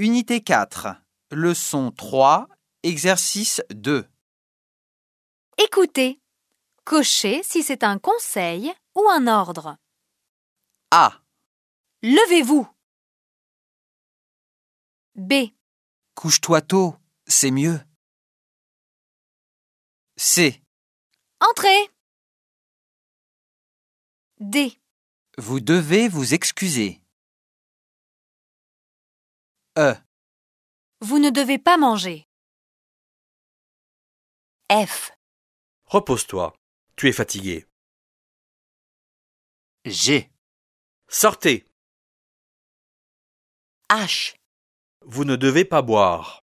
Unité 4. Leçon 3. Exercice 2. Écoutez. Cochez si c'est un conseil ou un ordre. A. Levez-vous. B. Couche-toi tôt, c'est mieux. C. Entrez. D. Vous devez vous excuser. E. Vous ne devez pas manger. F. Repose-toi. Tu es fatigué. G. Sortez. H. Vous ne devez pas boire.